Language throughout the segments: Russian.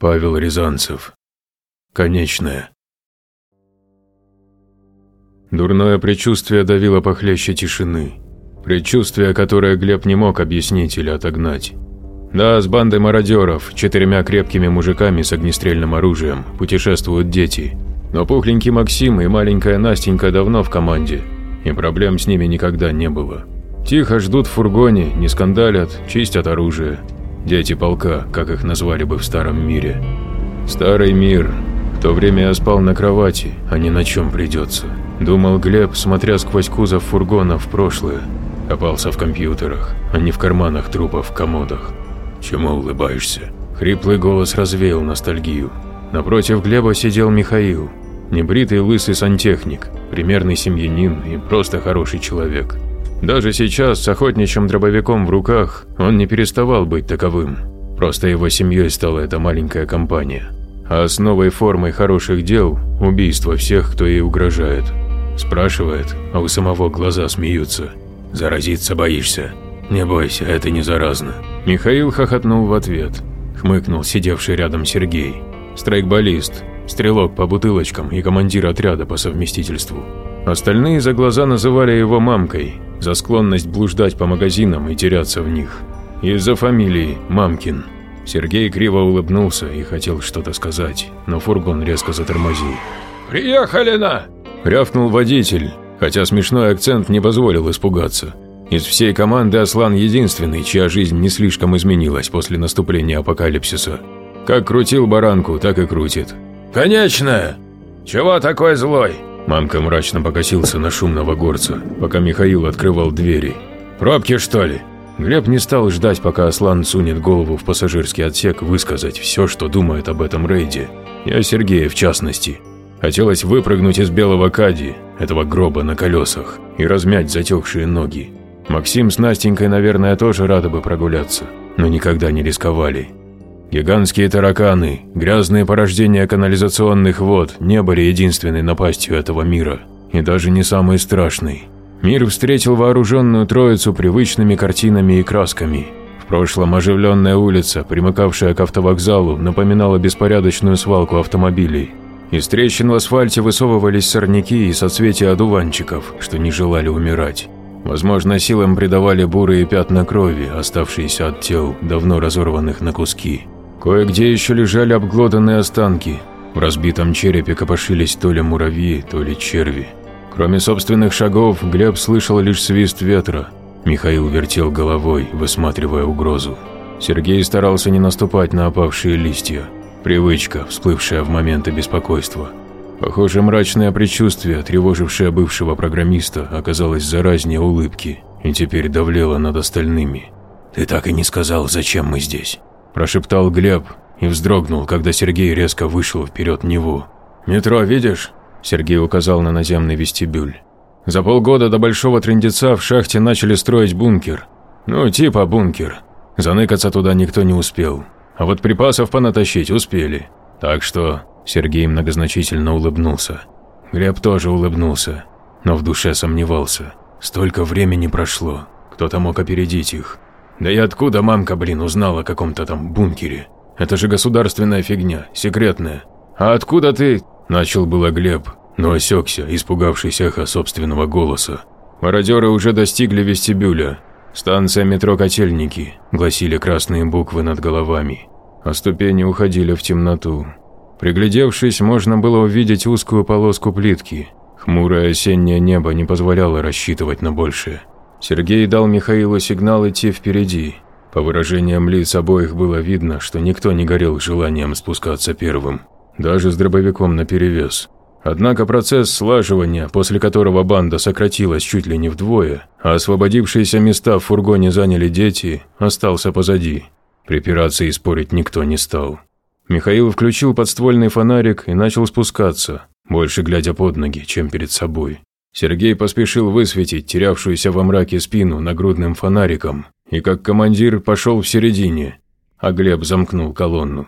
Павел Рязанцев. Конечное. Дурное предчувствие давило похлеще тишины. Предчувствие, которое Глеб не мог объяснить или отогнать. Да, с бандой мародеров, четырьмя крепкими мужиками с огнестрельным оружием, путешествуют дети. Но пухленький Максим и маленькая Настенька давно в команде, и проблем с ними никогда не было. Тихо ждут в фургоне, не скандалят, чистят оружие. Дети полка, как их назвали бы в старом мире. Старый мир. В то время я спал на кровати, а не на чем придется. Думал Глеб, смотря сквозь кузов фургона в прошлое. Копался в компьютерах, а не в карманах трупов в комодах. Чему улыбаешься? Хриплый голос развеял ностальгию. Напротив Глеба сидел Михаил. Небритый лысый сантехник, примерный семьянин и просто хороший человек. Даже сейчас, с охотничьим дробовиком в руках, он не переставал быть таковым. Просто его семьей стала эта маленькая компания. А основой формой хороших дел – убийство всех, кто ей угрожает. Спрашивает, а у самого глаза смеются. «Заразиться боишься?» «Не бойся, это не заразно». Михаил хохотнул в ответ. Хмыкнул сидевший рядом Сергей. Страйкболист, стрелок по бутылочкам и командир отряда по совместительству. Остальные за глаза называли его мамкой, за склонность блуждать по магазинам и теряться в них. Из-за фамилии Мамкин. Сергей криво улыбнулся и хотел что-то сказать, но фургон резко затормозил. «Приехали на!» – рявкнул водитель, хотя смешной акцент не позволил испугаться. Из всей команды Аслан единственный, чья жизнь не слишком изменилась после наступления апокалипсиса. Как крутил баранку, так и крутит. «Конечная! Чего такой злой?» Мамка мрачно покосился на шумного горца, пока Михаил открывал двери. «Пробки, что ли?» Глеб не стал ждать, пока Аслан сунет голову в пассажирский отсек высказать все, что думает об этом рейде. И о Сергее в частности. Хотелось выпрыгнуть из белого кади, этого гроба на колесах, и размять затекшие ноги. Максим с Настенькой, наверное, тоже рады бы прогуляться, но никогда не рисковали. Гигантские тараканы, грязные порождения канализационных вод не были единственной напастью этого мира, и даже не самой страшной. Мир встретил вооруженную троицу привычными картинами и красками. В прошлом оживленная улица, примыкавшая к автовокзалу, напоминала беспорядочную свалку автомобилей. Из трещин в асфальте высовывались сорняки и соцветия одуванчиков, что не желали умирать. Возможно, силам придавали бурые пятна крови, оставшиеся от тел, давно разорванных на куски. Кое-где еще лежали обглоданные останки. В разбитом черепе копошились то ли муравьи, то ли черви. Кроме собственных шагов, Глеб слышал лишь свист ветра. Михаил вертел головой, высматривая угрозу. Сергей старался не наступать на опавшие листья. Привычка, всплывшая в моменты беспокойства. Похоже, мрачное предчувствие, тревожившее бывшего программиста, оказалось заразнее улыбки и теперь давлело над остальными. «Ты так и не сказал, зачем мы здесь?» Прошептал Глеб и вздрогнул, когда Сергей резко вышел вперед него. «Метро видишь?» Сергей указал на наземный вестибюль. За полгода до Большого Трындеца в шахте начали строить бункер. Ну, типа бункер. Заныкаться туда никто не успел. А вот припасов понатащить успели. Так что Сергей многозначительно улыбнулся. Глеб тоже улыбнулся, но в душе сомневался. Столько времени прошло, кто-то мог опередить их. Да и откуда мамка, блин, узнала о каком-то там бункере? Это же государственная фигня, секретная. А откуда ты? Начал было Глеб, но осекся, испугавшись эхо собственного голоса. Мародеры уже достигли вестибюля. Станция метро Котельники, гласили красные буквы над головами. А ступени уходили в темноту. Приглядевшись, можно было увидеть узкую полоску плитки. Хмурое осеннее небо не позволяло рассчитывать на большее. Сергей дал Михаилу сигнал идти впереди. По выражениям лиц обоих было видно, что никто не горел желанием спускаться первым, даже с дробовиком наперевес. Однако процесс слаживания, после которого банда сократилась чуть ли не вдвое, а освободившиеся места в фургоне заняли дети, остался позади. Припираться и спорить никто не стал. Михаил включил подствольный фонарик и начал спускаться, больше глядя под ноги, чем перед собой. Сергей поспешил высветить терявшуюся во мраке спину нагрудным фонариком и как командир пошел в середине, а Глеб замкнул колонну.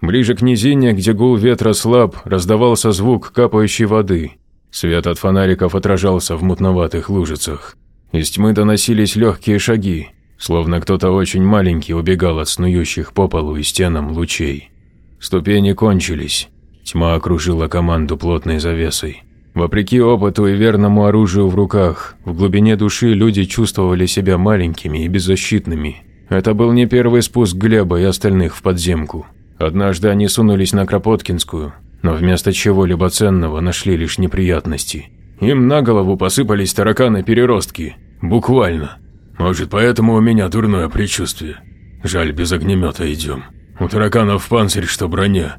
Ближе к низине, где гул ветра слаб, раздавался звук капающей воды. Свет от фонариков отражался в мутноватых лужицах. Из тьмы доносились легкие шаги, словно кто-то очень маленький убегал от снующих по полу и стенам лучей. Ступени кончились. Тьма окружила команду плотной завесой. Вопреки опыту и верному оружию в руках, в глубине души люди чувствовали себя маленькими и беззащитными. Это был не первый спуск Глеба и остальных в подземку. Однажды они сунулись на Кропоткинскую, но вместо чего-либо ценного нашли лишь неприятности. Им на голову посыпались тараканы-переростки. Буквально. Может, поэтому у меня дурное предчувствие. Жаль, без огнемета идем. У тараканов панцирь, что броня.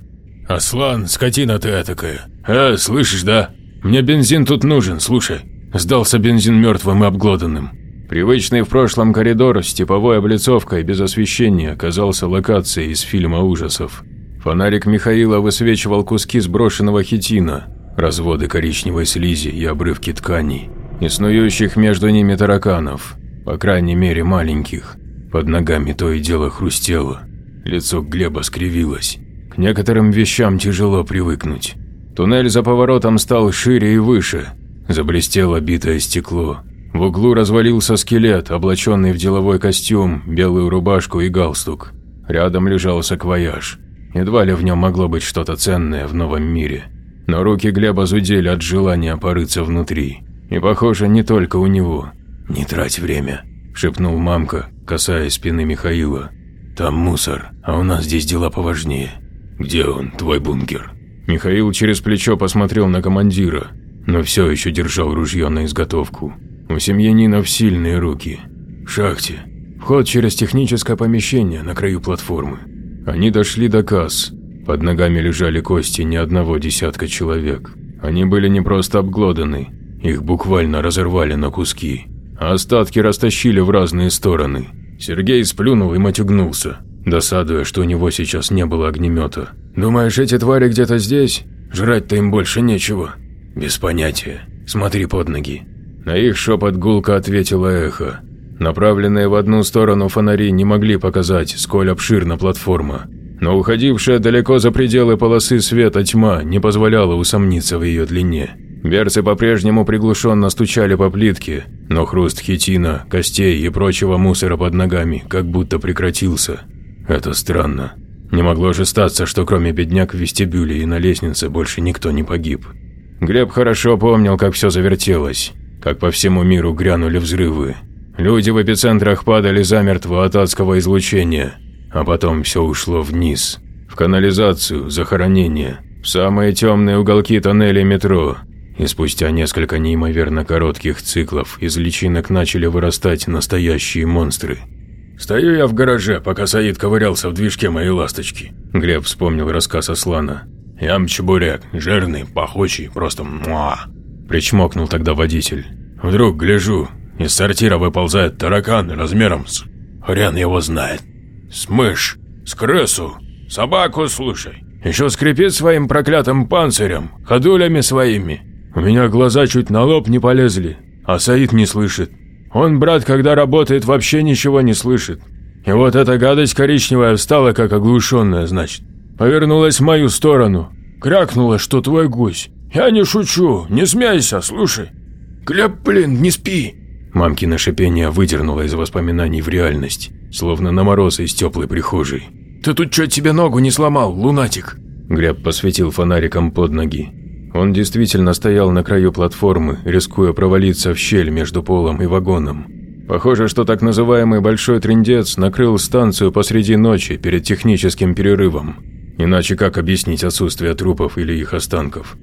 Аслан, скотина ты такая. А, слышишь, да? Мне бензин тут нужен, слушай. Сдался бензин мертвым и обглоданным. Привычный в прошлом коридор с типовой облицовкой без освещения оказался локацией из фильма ужасов. Фонарик Михаила высвечивал куски сброшенного хитина, разводы коричневой слизи и обрывки тканей, и снующих между ними тараканов, по крайней мере маленьких. Под ногами то и дело хрустело, лицо Глеба скривилось. К некоторым вещам тяжело привыкнуть. Туннель за поворотом стал шире и выше. Заблестело битое стекло. В углу развалился скелет, облаченный в деловой костюм, белую рубашку и галстук. Рядом лежал саквояж. Едва ли в нем могло быть что-то ценное в новом мире. Но руки Глеба зудели от желания порыться внутри. И, похоже, не только у него. «Не трать время», – шепнул мамка, касаясь спины Михаила. «Там мусор, а у нас здесь дела поважнее. Где он, твой бункер?» Михаил через плечо посмотрел на командира, но все еще держал ружье на изготовку. У семьянинов сильные руки. В шахте. Вход через техническое помещение на краю платформы. Они дошли до касс. Под ногами лежали кости не одного десятка человек. Они были не просто обглоданы, их буквально разорвали на куски. А остатки растащили в разные стороны. Сергей сплюнул и матюгнулся, досадуя, что у него сейчас не было огнемета. «Думаешь, эти твари где-то здесь? Жрать-то им больше нечего». «Без понятия. Смотри под ноги». На их шепот гулко ответило эхо. Направленные в одну сторону фонари не могли показать, сколь обширна платформа. Но уходившая далеко за пределы полосы света тьма не позволяла усомниться в ее длине. Берцы по-прежнему приглушенно стучали по плитке, но хруст хитина, костей и прочего мусора под ногами как будто прекратился. Это странно. Не могло же статься, что кроме бедняк в вестибюле и на лестнице больше никто не погиб. Глеб хорошо помнил, как все завертелось, как по всему миру грянули взрывы. Люди в эпицентрах падали замертво от адского излучения, а потом все ушло вниз, в канализацию, захоронение, в самые темные уголки тоннелей метро. И спустя несколько неимоверно коротких циклов из личинок начали вырастать настоящие монстры – «Стою я в гараже, пока Саид ковырялся в движке моей ласточки», – Глеб вспомнил рассказ Аслана. «Ям чебурек, жирный, пахучий, просто муа!» – причмокнул тогда водитель. «Вдруг, гляжу, из сортира выползает таракан размером с... хрен его знает. С мышь, с крысу, собаку, слушай. Еще скрипит своим проклятым панцирем, ходулями своими. У меня глаза чуть на лоб не полезли, а Саид не слышит. Он, брат, когда работает, вообще ничего не слышит. И вот эта гадость коричневая встала, как оглушенная, значит. Повернулась в мою сторону. Крякнула, что твой гусь. Я не шучу, не смейся, слушай. Глеб, блин, не спи. Мамкино шипение выдернуло из воспоминаний в реальность, словно на мороз из теплой прихожей. «Ты тут что, тебе ногу не сломал, лунатик?» Глеб посветил фонариком под ноги. Он действительно стоял на краю платформы, рискуя провалиться в щель между полом и вагоном. Похоже, что так называемый «большой трындец» накрыл станцию посреди ночи перед техническим перерывом. Иначе как объяснить отсутствие трупов или их останков?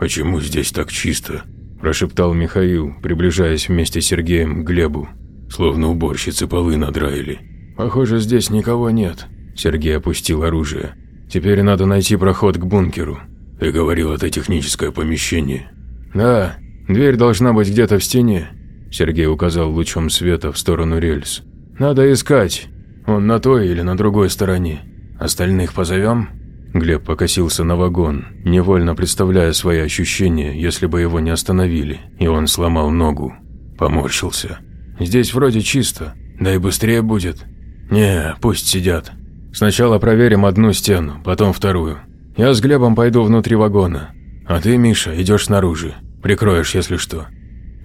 «Почему здесь так чисто?» – прошептал Михаил, приближаясь вместе с Сергеем к Глебу. Словно уборщицы полы надраили. «Похоже, здесь никого нет», – Сергей опустил оружие. «Теперь надо найти проход к бункеру». «Ты говорил, это техническое помещение?» «Да, дверь должна быть где-то в стене», – Сергей указал лучом света в сторону рельс. «Надо искать. Он на той или на другой стороне. Остальных позовем?» Глеб покосился на вагон, невольно представляя свои ощущения, если бы его не остановили, и он сломал ногу. Поморщился. «Здесь вроде чисто, да и быстрее будет». «Не, пусть сидят. Сначала проверим одну стену, потом вторую. Я с Глебом пойду внутри вагона, а ты, Миша, идешь снаружи, прикроешь, если что».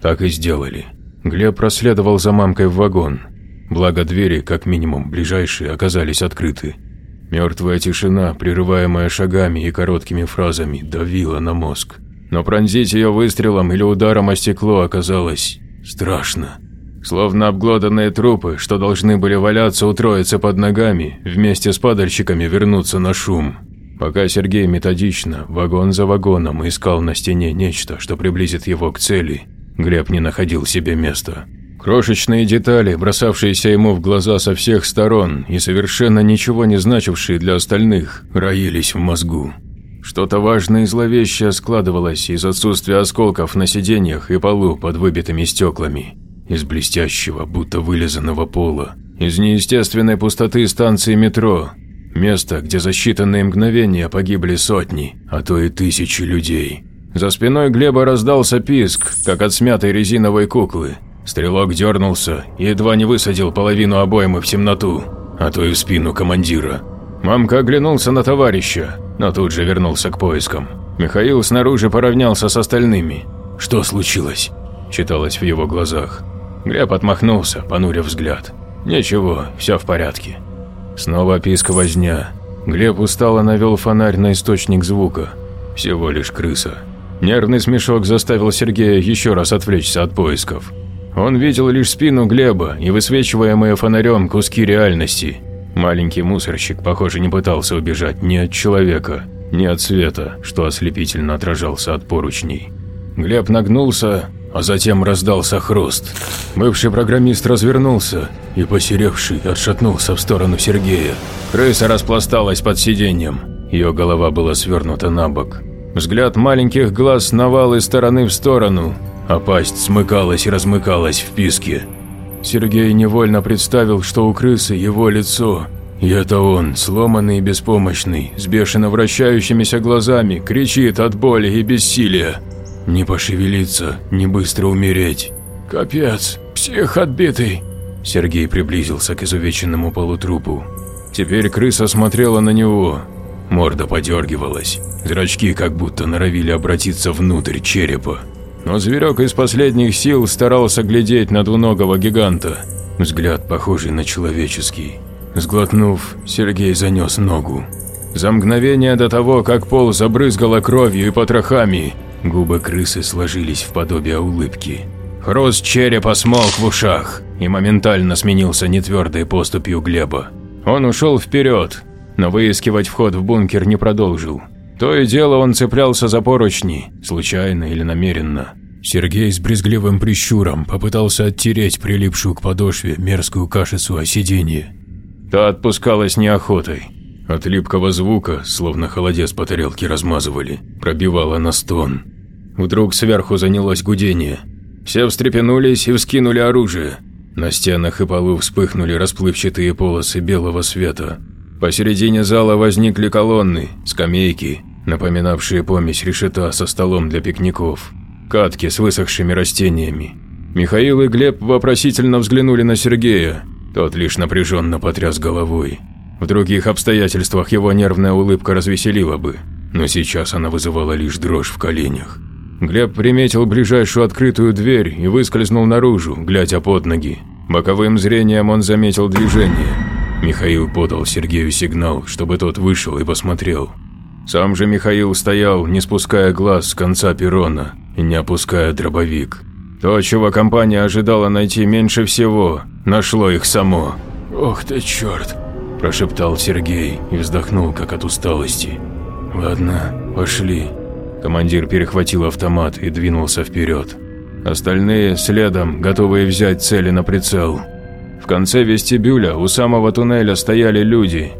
Так и сделали. Глеб проследовал за мамкой в вагон, благо двери, как минимум ближайшие, оказались открыты. Мертвая тишина, прерываемая шагами и короткими фразами, давила на мозг. Но пронзить ее выстрелом или ударом о стекло оказалось страшно. Словно обглоданные трупы, что должны были валяться у троицы под ногами, вместе с падальщиками вернуться на шум. Пока Сергей методично, вагон за вагоном, искал на стене нечто, что приблизит его к цели, Глеб не находил себе места. Крошечные детали, бросавшиеся ему в глаза со всех сторон и совершенно ничего не значившие для остальных, роились в мозгу. Что-то важное и зловещее складывалось из отсутствия осколков на сиденьях и полу под выбитыми стеклами, из блестящего, будто вылизанного пола, из неестественной пустоты станции метро, место, где за считанные мгновения погибли сотни, а то и тысячи людей. За спиной Глеба раздался писк, как от смятой резиновой куклы, Стрелок дернулся и едва не высадил половину обоймы в темноту, а то и в спину командира. Мамка оглянулся на товарища, но тут же вернулся к поискам. Михаил снаружи поравнялся с остальными. «Что случилось?» – читалось в его глазах. Глеб отмахнулся, понурив взгляд. «Ничего, все в порядке». Снова писк возня. Глеб устало навел фонарь на источник звука. Всего лишь крыса. Нервный смешок заставил Сергея еще раз отвлечься от поисков. Он видел лишь спину Глеба и высвечиваемые фонарем куски реальности. Маленький мусорщик, похоже, не пытался убежать ни от человека, ни от света, что ослепительно отражался от поручней. Глеб нагнулся, а затем раздался хруст. Бывший программист развернулся и, посеревший, отшатнулся в сторону Сергея. Крыса распласталась под сиденьем, ее голова была свернута на бок. Взгляд маленьких глаз сновал из стороны в сторону, а пасть смыкалась и размыкалась в писке. Сергей невольно представил, что у крысы его лицо, и это он, сломанный и беспомощный, с бешено вращающимися глазами, кричит от боли и бессилия. Не пошевелиться, не быстро умереть. «Капец, псих отбитый!» Сергей приблизился к изувеченному полутрупу. Теперь крыса смотрела на него. Морда подергивалась, зрачки как будто норовили обратиться внутрь черепа но зверек из последних сил старался глядеть на двуногого гиганта. Взгляд похожий на человеческий. Сглотнув, Сергей занес ногу. За мгновение до того, как пол забрызгало кровью и потрохами, губы крысы сложились в подобие улыбки. Хруст черепа смолк в ушах и моментально сменился нетвердой поступью Глеба. Он ушел вперед, но выискивать вход в бункер не продолжил. То и дело он цеплялся за поручни, случайно или намеренно. Сергей с брезгливым прищуром попытался оттереть прилипшую к подошве мерзкую кашицу о сиденье. Та отпускалась неохотой. От липкого звука, словно холодец по тарелке размазывали, пробивала на стон. Вдруг сверху занялось гудение. Все встрепенулись и вскинули оружие. На стенах и полу вспыхнули расплывчатые полосы белого света. Посередине зала возникли колонны, скамейки, напоминавшие помесь решета со столом для пикников, катки с высохшими растениями. Михаил и Глеб вопросительно взглянули на Сергея, тот лишь напряженно потряс головой. В других обстоятельствах его нервная улыбка развеселила бы, но сейчас она вызывала лишь дрожь в коленях. Глеб приметил ближайшую открытую дверь и выскользнул наружу, глядя под ноги. Боковым зрением он заметил движение. Михаил подал Сергею сигнал, чтобы тот вышел и посмотрел. Сам же Михаил стоял, не спуская глаз с конца перрона и не опуская дробовик. То, чего компания ожидала найти меньше всего, нашло их само. «Ох ты черт!» – прошептал Сергей и вздохнул, как от усталости. «Ладно, пошли». Командир перехватил автомат и двинулся вперед. Остальные следом, готовые взять цели на прицел. В конце вестибюля у самого туннеля стояли люди.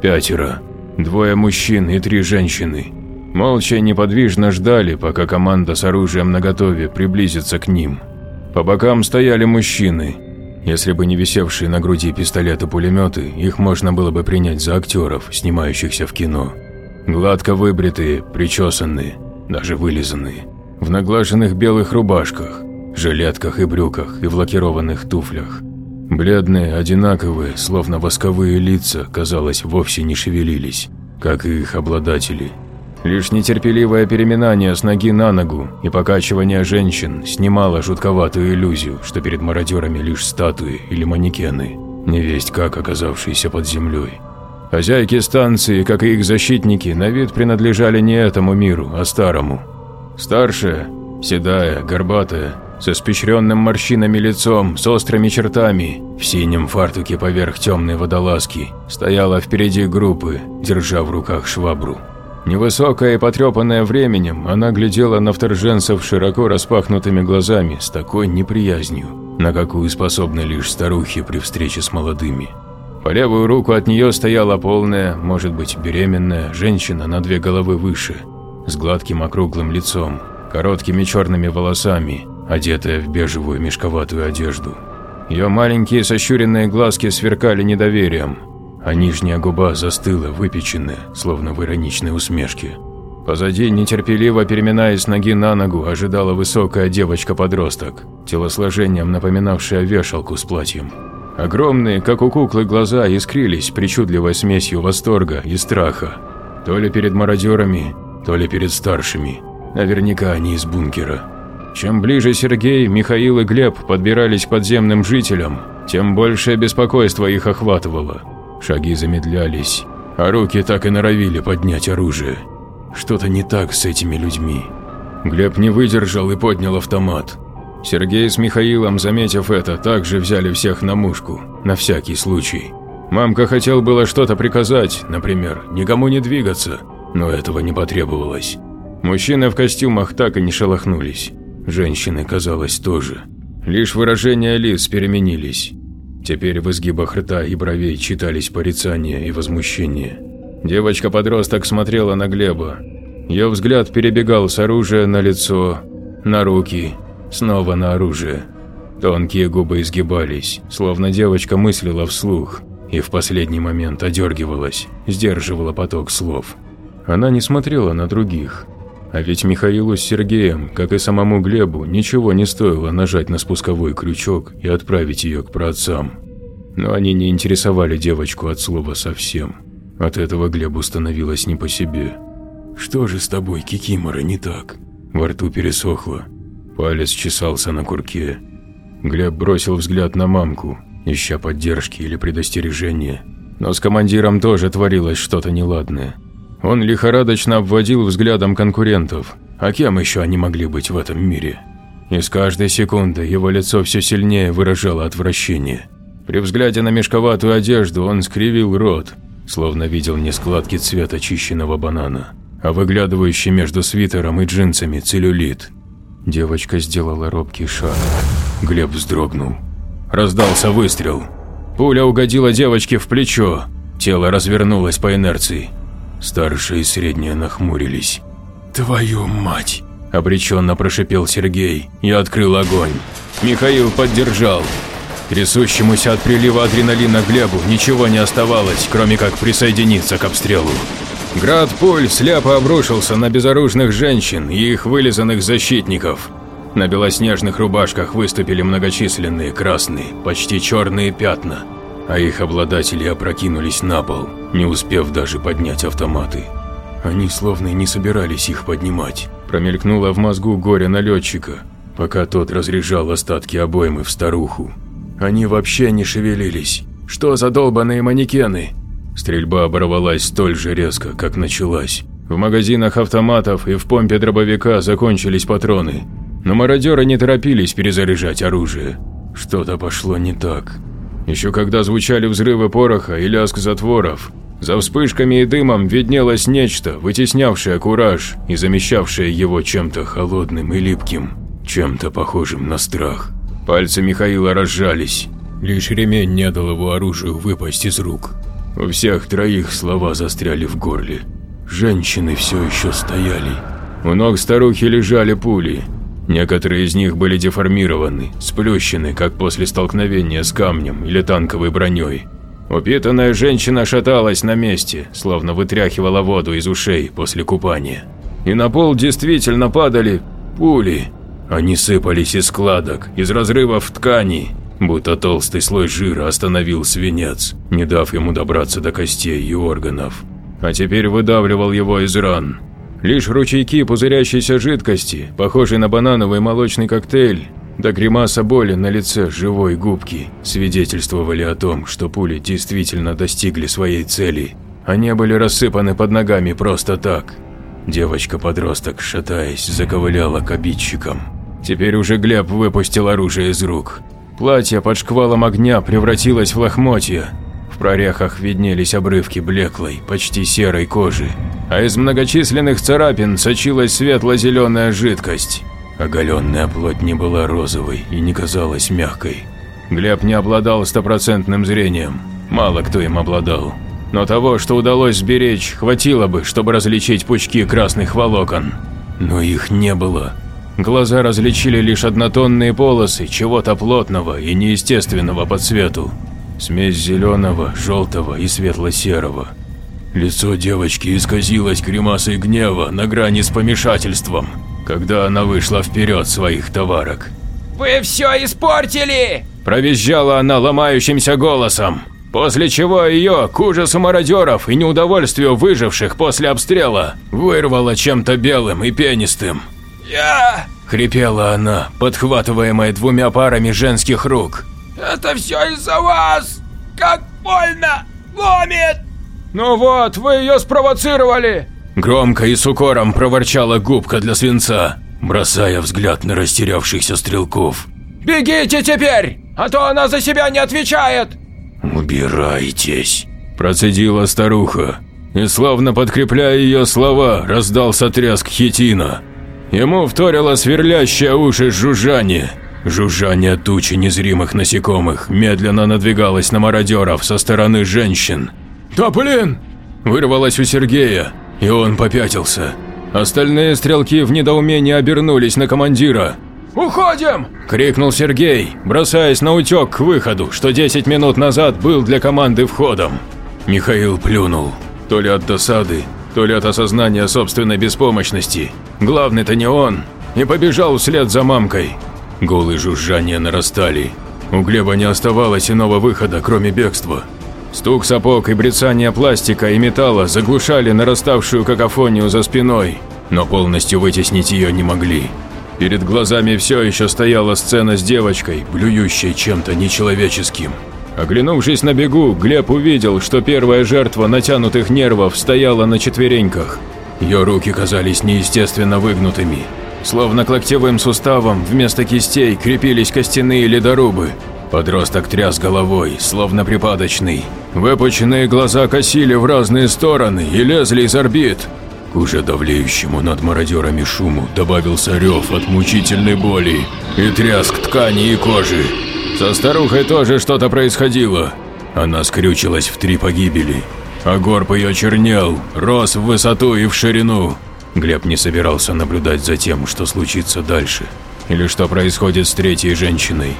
Пятеро. Двое мужчин и три женщины. Молча и неподвижно ждали, пока команда с оружием наготове приблизится к ним. По бокам стояли мужчины. Если бы не висевшие на груди пистолеты-пулеметы, их можно было бы принять за актеров, снимающихся в кино. Гладко выбритые, причесанные, даже вылизанные. В наглаженных белых рубашках, жилетках и брюках и в лакированных туфлях. Бледные, одинаковые, словно восковые лица, казалось, вовсе не шевелились, как и их обладатели. Лишь нетерпеливое переминание с ноги на ногу и покачивание женщин снимало жутковатую иллюзию, что перед мародерами лишь статуи или манекены, невесть как оказавшиеся под землей. Хозяйки станции, как и их защитники, на вид принадлежали не этому миру, а старому. Старшая, седая, горбатая, с испещренным морщинами лицом, с острыми чертами, в синем фартуке поверх темной водолазки, стояла впереди группы, держа в руках швабру. Невысокая и потрепанная временем, она глядела на вторженцев широко распахнутыми глазами с такой неприязнью, на какую способны лишь старухи при встрече с молодыми. По левую руку от нее стояла полная, может быть, беременная, женщина на две головы выше, с гладким округлым лицом, короткими черными волосами, одетая в бежевую мешковатую одежду. Ее маленькие сощуренные глазки сверкали недоверием, а нижняя губа застыла, выпеченная, словно в ироничной усмешке. Позади, нетерпеливо переминаясь ноги на ногу, ожидала высокая девочка-подросток, телосложением напоминавшая вешалку с платьем. Огромные, как у куклы, глаза искрились причудливой смесью восторга и страха. То ли перед мародерами, то ли перед старшими. Наверняка они из бункера. Чем ближе Сергей, Михаил и Глеб подбирались к подземным жителям, тем большее беспокойство их охватывало. Шаги замедлялись, а руки так и норовили поднять оружие. Что-то не так с этими людьми. Глеб не выдержал и поднял автомат. Сергей с Михаилом, заметив это, также взяли всех на мушку, на всякий случай. Мамка хотел было что-то приказать, например, никому не двигаться, но этого не потребовалось. Мужчины в костюмах так и не шелохнулись. Женщины, казалось, тоже. Лишь выражения лиц переменились. Теперь в изгибах рта и бровей читались порицания и возмущение. Девочка-подросток смотрела на Глеба. Ее взгляд перебегал с оружия на лицо, на руки, снова на оружие. Тонкие губы изгибались, словно девочка мыслила вслух, и в последний момент одергивалась, сдерживала поток слов. Она не смотрела на других, а ведь Михаилу с Сергеем, как и самому Глебу, ничего не стоило нажать на спусковой крючок и отправить ее к праотцам. Но они не интересовали девочку от слова совсем. От этого Глебу становилось не по себе. «Что же с тобой, Кикимора, не так?» Во рту пересохло. Палец чесался на курке. Глеб бросил взгляд на мамку, ища поддержки или предостережения. Но с командиром тоже творилось что-то неладное. Он лихорадочно обводил взглядом конкурентов. А кем еще они могли быть в этом мире? И с каждой секунды его лицо все сильнее выражало отвращение. При взгляде на мешковатую одежду он скривил рот, словно видел не складки цвета очищенного банана, а выглядывающий между свитером и джинсами целлюлит. Девочка сделала робкий шаг. Глеб вздрогнул. Раздался выстрел. Пуля угодила девочке в плечо. Тело развернулось по инерции. Старшие и средние нахмурились. «Твою мать!» – обреченно прошипел Сергей и открыл огонь. Михаил поддержал. Трясущемуся от прилива адреналина Глебу ничего не оставалось, кроме как присоединиться к обстрелу. Град пуль сляпо обрушился на безоружных женщин и их вылизанных защитников. На белоснежных рубашках выступили многочисленные красные, почти черные пятна, а их обладатели опрокинулись на пол, не успев даже поднять автоматы. Они словно не собирались их поднимать. Промелькнуло в мозгу горе налетчика, пока тот разряжал остатки обоймы в старуху. Они вообще не шевелились. Что за долбаные манекены? Стрельба оборвалась столь же резко, как началась. В магазинах автоматов и в помпе дробовика закончились патроны. Но мародеры не торопились перезаряжать оружие. Что-то пошло не так. Еще когда звучали взрывы пороха и лязг затворов, за вспышками и дымом виднелось нечто, вытеснявшее кураж и замещавшее его чем-то холодным и липким, чем-то похожим на страх. Пальцы Михаила разжались, лишь ремень не дал его оружию выпасть из рук. У всех троих слова застряли в горле. Женщины все еще стояли. У ног старухи лежали пули. Некоторые из них были деформированы, сплющены, как после столкновения с камнем или танковой броней. Упитанная женщина шаталась на месте, словно вытряхивала воду из ушей после купания. И на пол действительно падали пули. Они сыпались из складок, из разрывов тканей, будто толстый слой жира остановил свинец, не дав ему добраться до костей и органов. А теперь выдавливал его из ран. Лишь ручейки пузырящейся жидкости, похожей на банановый молочный коктейль, да гримаса боли на лице живой губки свидетельствовали о том, что пули действительно достигли своей цели. Они были рассыпаны под ногами просто так. Девочка-подросток, шатаясь, заковыляла к обидчикам. Теперь уже Глеб выпустил оружие из рук. Платье под шквалом огня превратилось в лохмотья. В прорехах виднелись обрывки блеклой, почти серой кожи, а из многочисленных царапин сочилась светло-зеленая жидкость. Оголенная плоть не была розовой и не казалась мягкой. Глеб не обладал стопроцентным зрением, мало кто им обладал. Но того, что удалось сберечь, хватило бы, чтобы различить пучки красных волокон. Но их не было. Глаза различили лишь однотонные полосы чего-то плотного и неестественного по цвету. Смесь зеленого, желтого и светло-серого. Лицо девочки исказилось гримасой гнева на грани с помешательством когда она вышла вперед своих товарок. «Вы все испортили!» – провизжала она ломающимся голосом, после чего ее, к ужасу мародеров и неудовольствию выживших после обстрела, вырвало чем-то белым и пенистым. «Я…» – хрипела она, подхватываемая двумя парами женских рук. «Это все из-за вас! Как больно! Ломит!» «Ну вот, вы ее спровоцировали!» Громко и с укором проворчала губка для свинца, бросая взгляд на растерявшихся стрелков. «Бегите теперь, а то она за себя не отвечает!» «Убирайтесь!» – процедила старуха. И словно подкрепляя ее слова, раздался треск хитина. Ему вторило сверлящее уши жужжание. Жужжание тучи незримых насекомых медленно надвигалось на мародеров со стороны женщин. «Да блин!» – вырвалось у Сергея, и он попятился. Остальные стрелки в недоумении обернулись на командира. «Уходим!» – крикнул Сергей, бросаясь на утек к выходу, что 10 минут назад был для команды входом. Михаил плюнул, то ли от досады, то ли от осознания собственной беспомощности. Главный-то не он, и побежал вслед за мамкой. Голые жужжания нарастали. У Глеба не оставалось иного выхода, кроме бегства. Стук сапог и брецание пластика и металла заглушали нараставшую какофонию за спиной, но полностью вытеснить ее не могли. Перед глазами все еще стояла сцена с девочкой, блюющей чем-то нечеловеческим. Оглянувшись на бегу, Глеб увидел, что первая жертва натянутых нервов стояла на четвереньках. Ее руки казались неестественно выгнутыми. Словно к локтевым суставам вместо кистей крепились костяные ледорубы, Подросток тряс головой, словно припадочный. Выпученные глаза косили в разные стороны и лезли из орбит. К уже давлеющему над мародерами шуму добавился рев от мучительной боли и тряск ткани и кожи. Со старухой тоже что-то происходило. Она скрючилась в три погибели, а горб ее чернел, рос в высоту и в ширину. Глеб не собирался наблюдать за тем, что случится дальше, или что происходит с третьей женщиной.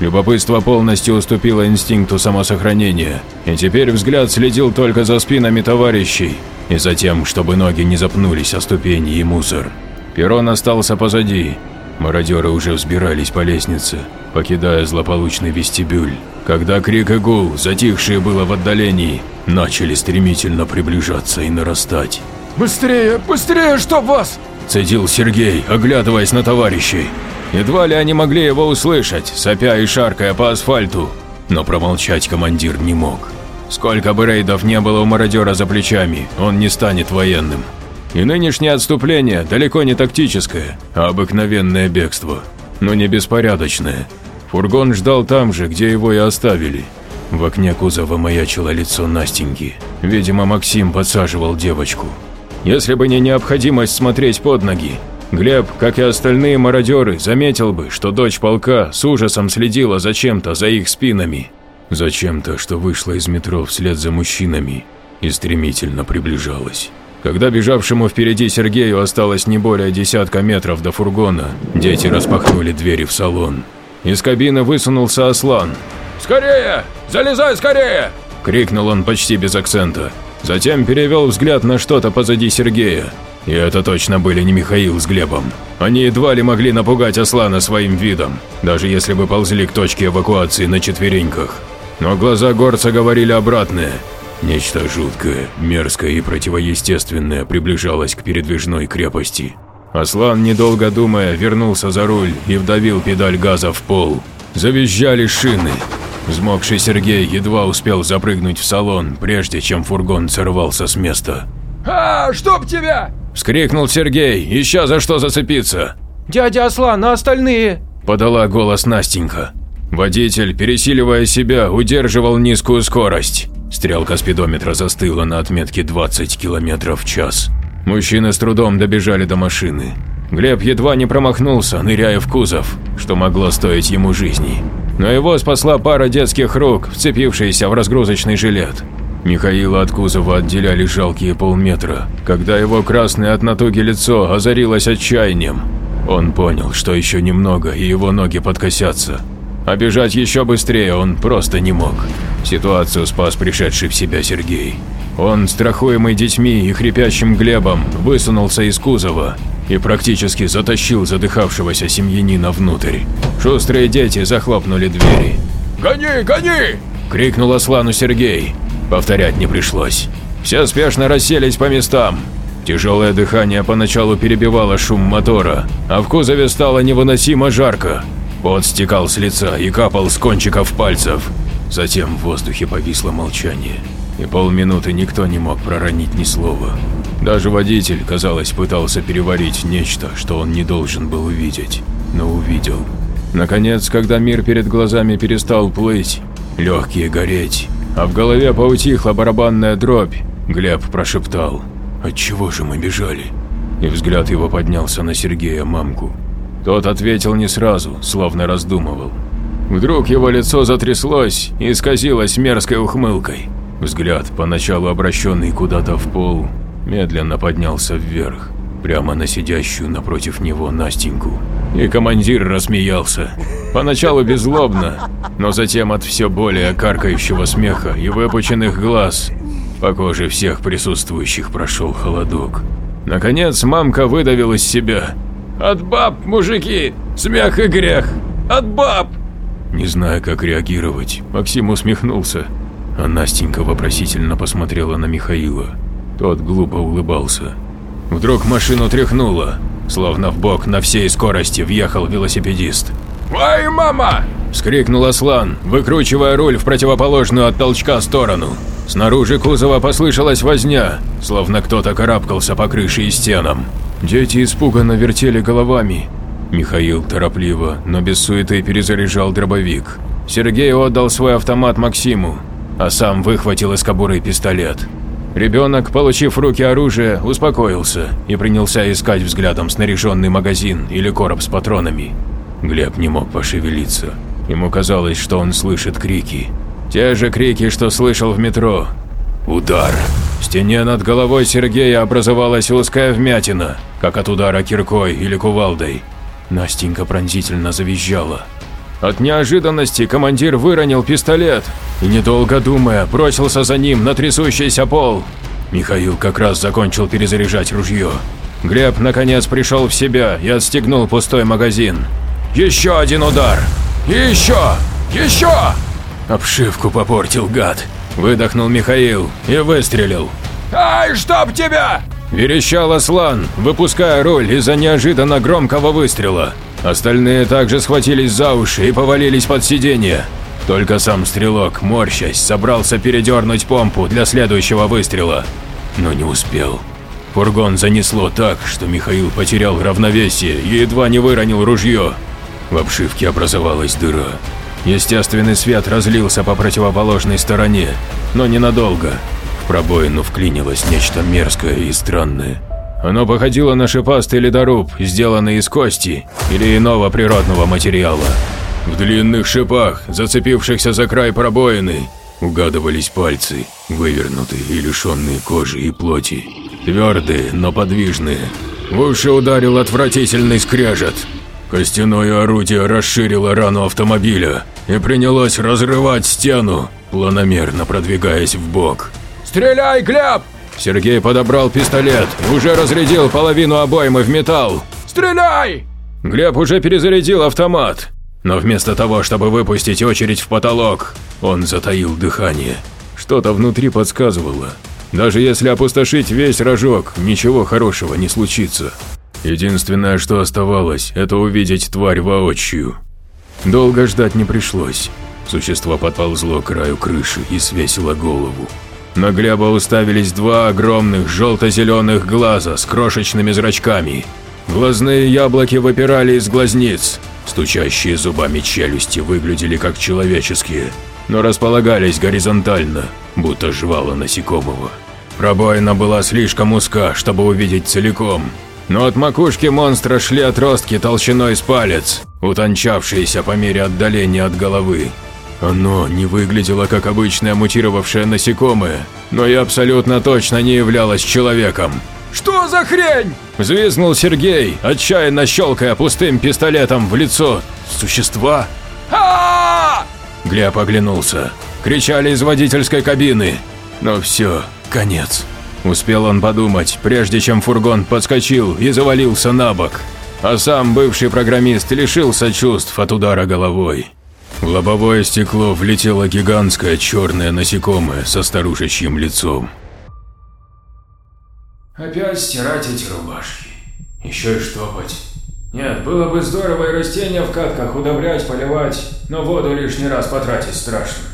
Любопытство полностью уступило инстинкту самосохранения, и теперь взгляд следил только за спинами товарищей и за тем, чтобы ноги не запнулись о ступени и мусор. Перрон остался позади. Мародеры уже взбирались по лестнице, покидая злополучный вестибюль, когда крик и гул, затихшие было в отдалении, начали стремительно приближаться и нарастать. «Быстрее, быстрее, чтоб вас!» – цедил Сергей, оглядываясь на товарищей. Едва ли они могли его услышать, сопя и шаркая по асфальту, но промолчать командир не мог. Сколько бы рейдов не было у мародера за плечами, он не станет военным. И нынешнее отступление далеко не тактическое, а обыкновенное бегство, но не беспорядочное. Фургон ждал там же, где его и оставили. В окне кузова маячило лицо Настеньки. Видимо, Максим подсаживал девочку. Если бы не необходимость смотреть под ноги, Глеб, как и остальные мародеры, заметил бы, что дочь полка с ужасом следила за чем-то за их спинами. За чем-то, что вышло из метро вслед за мужчинами и стремительно приближалась. Когда бежавшему впереди Сергею осталось не более десятка метров до фургона, дети распахнули двери в салон. Из кабины высунулся Аслан. «Скорее! Залезай скорее!» – крикнул он почти без акцента. Затем перевел взгляд на что-то позади Сергея. И это точно были не Михаил с Глебом. Они едва ли могли напугать Аслана своим видом, даже если бы ползли к точке эвакуации на четвереньках. Но глаза горца говорили обратное. Нечто жуткое, мерзкое и противоестественное приближалось к передвижной крепости. Аслан, недолго думая, вернулся за руль и вдавил педаль газа в пол. Завизжали шины. Взмокший Сергей едва успел запрыгнуть в салон, прежде чем фургон сорвался с места. «А, чтоб тебя!» – вскрикнул Сергей, ища за что зацепиться. «Дядя Аслан, а остальные?» – подала голос Настенька. Водитель, пересиливая себя, удерживал низкую скорость. Стрелка спидометра застыла на отметке 20 км в час. Мужчины с трудом добежали до машины. Глеб едва не промахнулся, ныряя в кузов, что могло стоить ему жизни. Но его спасла пара детских рук, вцепившиеся в разгрузочный жилет. Михаила от кузова отделяли жалкие полметра, когда его красное от натуги лицо озарилось отчаянием. Он понял, что еще немного и его ноги подкосятся. А бежать еще быстрее он просто не мог. Ситуацию спас пришедший в себя Сергей. Он, страхуемый детьми и хрипящим Глебом, высунулся из кузова и практически затащил задыхавшегося семьянина внутрь. Шустрые дети захлопнули двери. «Гони, гони!» – крикнул Аслану Сергей. Повторять не пришлось. Все спешно расселись по местам. Тяжелое дыхание поначалу перебивало шум мотора, а в кузове стало невыносимо жарко. Пот стекал с лица и капал с кончиков пальцев. Затем в воздухе повисло молчание, и полминуты никто не мог проронить ни слова. Даже водитель, казалось, пытался переварить нечто, что он не должен был увидеть, но увидел. Наконец, когда мир перед глазами перестал плыть, легкие гореть, а в голове поутихла барабанная дробь, Глеб прошептал «Отчего же мы бежали?» И взгляд его поднялся на Сергея мамку. Тот ответил не сразу, словно раздумывал. Вдруг его лицо затряслось и исказилось мерзкой ухмылкой. Взгляд, поначалу обращенный куда-то в пол, медленно поднялся вверх, прямо на сидящую напротив него Настеньку. И командир рассмеялся. Поначалу беззлобно, но затем от все более каркающего смеха и выпученных глаз по коже всех присутствующих прошел холодок. Наконец мамка выдавила из себя. «От баб, мужики! Смех и грех! От баб!» Не зная, как реагировать, Максим усмехнулся, а Настенька вопросительно посмотрела на Михаила. Тот глупо улыбался. Вдруг машину тряхнуло, словно в бок на всей скорости въехал велосипедист. «Ой, мама!» – вскрикнул Аслан, выкручивая руль в противоположную от толчка сторону. Снаружи кузова послышалась возня, словно кто-то карабкался по крыше и стенам. Дети испуганно вертели головами. Михаил торопливо, но без суеты перезаряжал дробовик. Сергей отдал свой автомат Максиму, а сам выхватил из кобуры пистолет. Ребенок, получив в руки оружие, успокоился и принялся искать взглядом снаряженный магазин или короб с патронами. Глеб не мог пошевелиться. Ему казалось, что он слышит крики. Те же крики, что слышал в метро. Удар. В стене над головой Сергея образовалась узкая вмятина, как от удара киркой или кувалдой. Настенька пронзительно завизжала. От неожиданности командир выронил пистолет и, недолго думая, бросился за ним на трясущийся пол. Михаил как раз закончил перезаряжать ружье. Глеб наконец пришел в себя и отстегнул пустой магазин. Еще один удар! Еще! Еще! Обшивку попортил гад. Выдохнул Михаил и выстрелил. «Ай, чтоб тебя!» Верещал Аслан, выпуская руль из-за неожиданно громкого выстрела. Остальные также схватились за уши и повалились под сиденье. Только сам стрелок, морщась, собрался передернуть помпу для следующего выстрела, но не успел. Фургон занесло так, что Михаил потерял равновесие и едва не выронил ружье. В обшивке образовалась дыра. Естественный свет разлился по противоположной стороне, но ненадолго. В пробоину вклинилось нечто мерзкое и странное. Оно походило на шипастый ледоруб, сделанный из кости или иного природного материала. В длинных шипах, зацепившихся за край пробоины, угадывались пальцы, вывернутые и лишенные кожи и плоти. Твердые, но подвижные. В уши ударил отвратительный скрежет. Костяное орудие расширило рану автомобиля и принялось разрывать стену, планомерно продвигаясь в бок. «Стреляй, Глеб!» Сергей подобрал пистолет и уже разрядил половину обоймы в металл. «Стреляй!» Глеб уже перезарядил автомат, но вместо того, чтобы выпустить очередь в потолок, он затаил дыхание. Что-то внутри подсказывало. Даже если опустошить весь рожок, ничего хорошего не случится. Единственное, что оставалось, это увидеть тварь воочию. Долго ждать не пришлось. Существо подползло к краю крыши и свесило голову. На Глеба уставились два огромных желто-зеленых глаза с крошечными зрачками. Глазные яблоки выпирали из глазниц. Стучащие зубами челюсти выглядели как человеческие, но располагались горизонтально, будто жвало насекомого. Пробоина была слишком узка, чтобы увидеть целиком, но от макушки монстра шли отростки толщиной с палец, утончавшиеся по мере отдаления от головы. Оно не выглядело как обычное мутировавшее насекомое, но и абсолютно точно не являлось человеком. Что за хрень? Взвизгнул Сергей, отчаянно щелкая пустым пистолетом в лицо существа. а Глеб оглянулся. Кричали из водительской кабины. Но все, конец. Успел он подумать, прежде чем фургон подскочил и завалился на бок. А сам бывший программист лишился чувств от удара головой. В лобовое стекло влетело гигантское черное насекомое со старушечьим лицом. Опять стирать эти рубашки. Еще и штопать. Нет, было бы здорово и растения в катках удобрять, поливать, но воду лишний раз потратить страшно.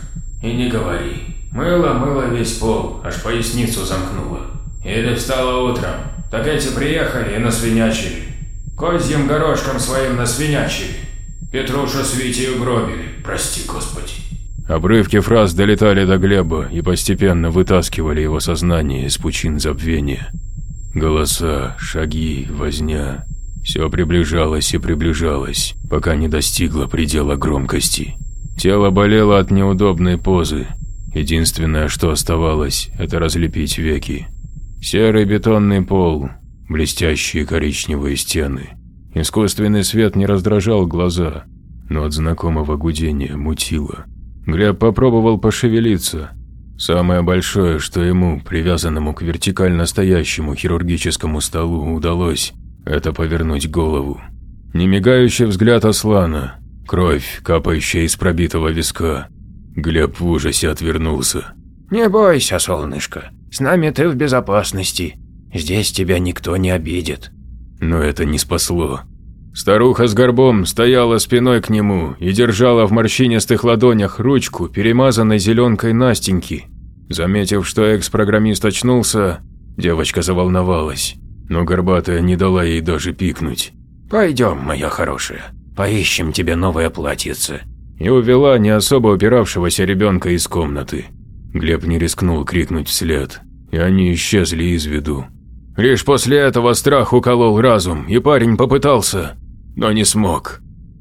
И не говори. Мыло, мыло весь пол, аж поясницу замкнуло. Или встала утром, так эти приехали и насвинячили. Козьим горошком своим насвинячили. Петрушу с Витей угробили, прости господи. Обрывки фраз долетали до Глеба и постепенно вытаскивали его сознание из пучин забвения. Голоса, шаги, возня. Все приближалось и приближалось, пока не достигло предела громкости. Тело болело от неудобной позы. Единственное, что оставалось, это разлепить веки. Серый бетонный пол, блестящие коричневые стены. Искусственный свет не раздражал глаза, но от знакомого гудения мутило. Глеб попробовал пошевелиться. Самое большое, что ему, привязанному к вертикально стоящему хирургическому столу, удалось, это повернуть голову. Немигающий взгляд Аслана, кровь, капающая из пробитого виска. Глеб в ужасе отвернулся. «Не бойся, солнышко, с нами ты в безопасности. Здесь тебя никто не обидит». Но это не спасло. Старуха с горбом стояла спиной к нему и держала в морщинистых ладонях ручку, перемазанной зеленкой Настеньки. Заметив, что экс-программист очнулся, девочка заволновалась, но горбатая не дала ей даже пикнуть. «Пойдем, моя хорошая, поищем тебе новое платьице». И увела не особо упиравшегося ребенка из комнаты. Глеб не рискнул крикнуть вслед, и они исчезли из виду. Лишь после этого страх уколол разум, и парень попытался, но не смог.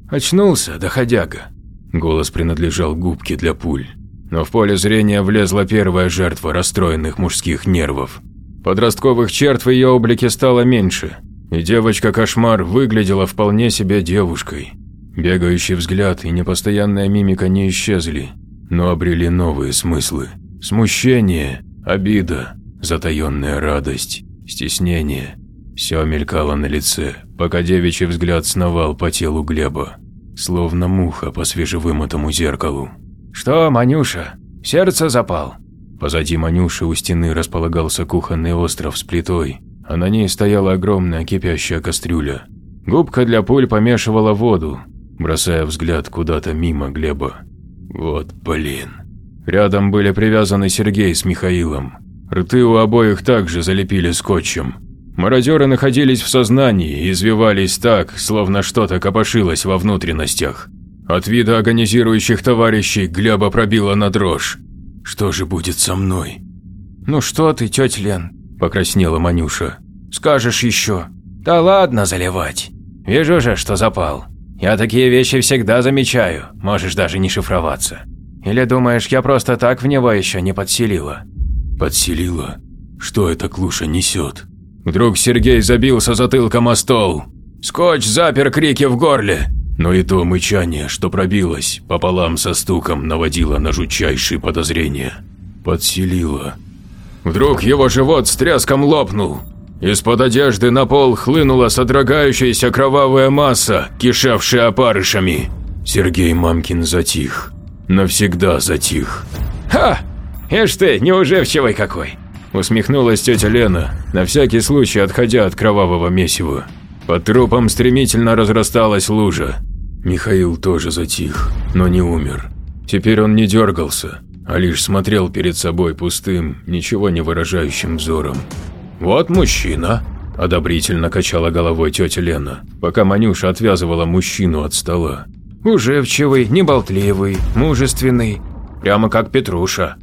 Очнулся, доходяга. Голос принадлежал губке для пуль. Но в поле зрения влезла первая жертва расстроенных мужских нервов. Подростковых черт в ее облике стало меньше, и девочка-кошмар выглядела вполне себе девушкой. Бегающий взгляд и непостоянная мимика не исчезли, но обрели новые смыслы. Смущение, обида, затаенная радость, стеснение. Все мелькало на лице, пока девичий взгляд сновал по телу Глеба, словно муха по свежевымытому зеркалу. «Что, Манюша, сердце запал?» Позади Манюши у стены располагался кухонный остров с плитой, а на ней стояла огромная кипящая кастрюля. Губка для пуль помешивала воду, бросая взгляд куда-то мимо Глеба. Вот блин. Рядом были привязаны Сергей с Михаилом. Рты у обоих также залепили скотчем. Мародеры находились в сознании и извивались так, словно что-то копошилось во внутренностях. От вида агонизирующих товарищей Глеба пробило на дрожь. Что же будет со мной? «Ну что ты, тетя Лен?» – покраснела Манюша. «Скажешь еще». «Да ладно заливать. Вижу же, что запал. Я такие вещи всегда замечаю, можешь даже не шифроваться. Или думаешь, я просто так в него еще не подселила?» «Подселила? Что эта клуша несет?» Вдруг Сергей забился затылком о стол. Скотч запер крики в горле. Но и то мычание, что пробилось, пополам со стуком наводило на жутчайшие подозрения. Подселила. Вдруг его живот с треском лопнул. Из-под одежды на пол хлынула содрогающаяся кровавая масса, кишевшая опарышами. Сергей Мамкин затих. Навсегда затих. «Ха! Ишь ты, неуживчивый какой!» Усмехнулась тетя Лена, на всякий случай отходя от кровавого месива. Под трупом стремительно разрасталась лужа. Михаил тоже затих, но не умер. Теперь он не дергался, а лишь смотрел перед собой пустым, ничего не выражающим взором. «Вот мужчина», – одобрительно качала головой тетя Лена, пока Манюша отвязывала мужчину от стола. «Ужевчивый, неболтливый, мужественный, прямо как Петруша.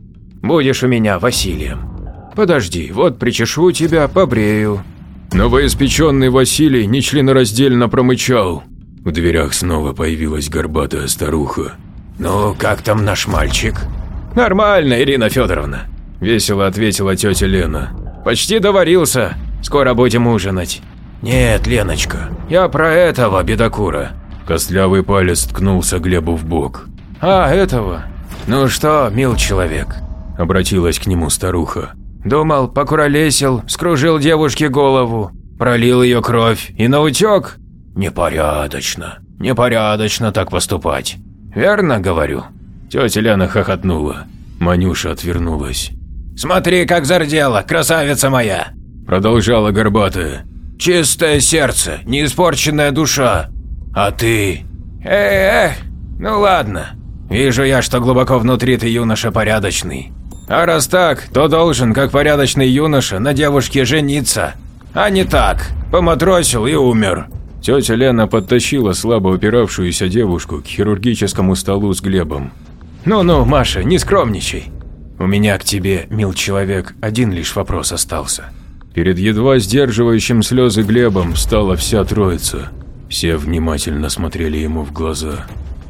Будешь у меня Василием. Подожди, вот причешу тебя, побрею». Новоиспеченный Василий нечленораздельно промычал. В дверях снова появилась горбатая старуха. «Ну, как там наш мальчик?» «Нормально, Ирина Федоровна», – весело ответила тетя Лена. «Почти доварился. Скоро будем ужинать». «Нет, Леночка, я про этого бедокура». Костлявый палец ткнулся Глебу в бок. «А, этого? Ну что, мил человек?» – обратилась к нему старуха. «Думал, покуролесил, скружил девушке голову, пролил ее кровь и наутек? Непорядочно, непорядочно так поступать. Верно говорю?» Тетя Лена хохотнула. Манюша отвернулась. «Смотри, как зардела, красавица моя!» Продолжала горбатая. «Чистое сердце, неиспорченная душа. А ты...» «Эх, ну ладно. Вижу я, что глубоко внутри ты юноша порядочный. А раз так, то должен, как порядочный юноша, на девушке жениться. А не так, поматросил и умер». Тетя Лена подтащила слабо упиравшуюся девушку к хирургическому столу с Глебом. «Ну-ну, Маша, не скромничай. У меня к тебе, мил человек, один лишь вопрос остался». Перед едва сдерживающим слезы Глебом встала вся троица. Все внимательно смотрели ему в глаза.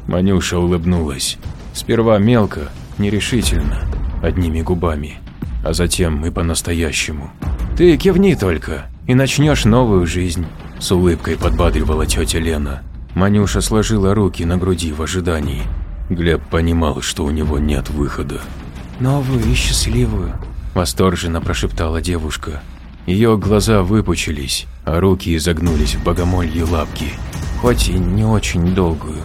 Манюша улыбнулась. Сперва мелко, нерешительно, одними губами, а затем и по-настоящему. «Ты кивни только, и начнешь новую жизнь», – с улыбкой подбадривала тетя Лена. Манюша сложила руки на груди в ожидании. Глеб понимал, что у него нет выхода. «Новую и счастливую», – восторженно прошептала девушка. Ее глаза выпучились, а руки изогнулись в богомолье лапки. «Хоть и не очень долгую».